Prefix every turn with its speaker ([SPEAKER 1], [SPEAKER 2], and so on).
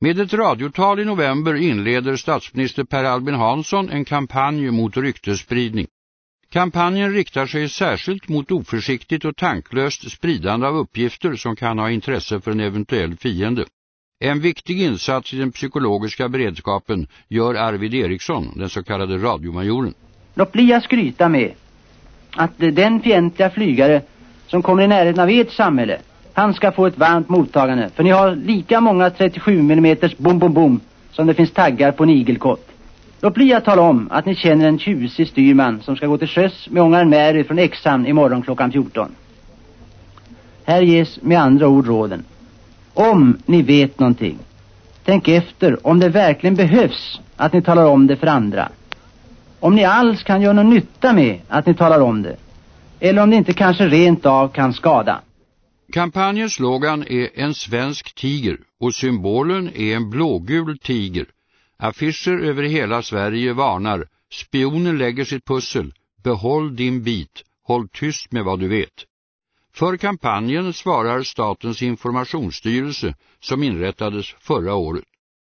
[SPEAKER 1] Med ett radiotal i november inleder statsminister Per Albin Hansson en kampanj mot ryktespridning. Kampanjen riktar sig särskilt mot oförsiktigt och tanklöst spridande av uppgifter som kan ha intresse för en eventuell fiende. En viktig insats i den psykologiska beredskapen gör Arvid Eriksson, den så kallade radiomajoren.
[SPEAKER 2] Låt bli att skryta med att den fientliga flygare som kommer i närheten av ert samhälle, han ska få ett varmt mottagande. För ni har lika många 37 mm bom bom bom som det finns taggar på en igelkott. Låt bli att tala om att ni känner en tjusig styrman som ska gå till sjöss med ångaren Mary från Exhamn imorgon klockan 14. Här ges med andra ord råden. Om ni vet någonting, tänk efter om det verkligen behövs att ni talar om det för andra. Om ni alls kan göra någon nytta med att ni talar om det. Eller om det inte kanske rent av kan skada.
[SPEAKER 1] Kampanjens slogan är en svensk tiger och symbolen är en blågul tiger. Affischer över hela Sverige varnar. Spionen lägger sitt pussel. Behåll din bit. Håll tyst med vad du vet. För kampanjen svarar Statens informationsstyrelse som inrättades förra året.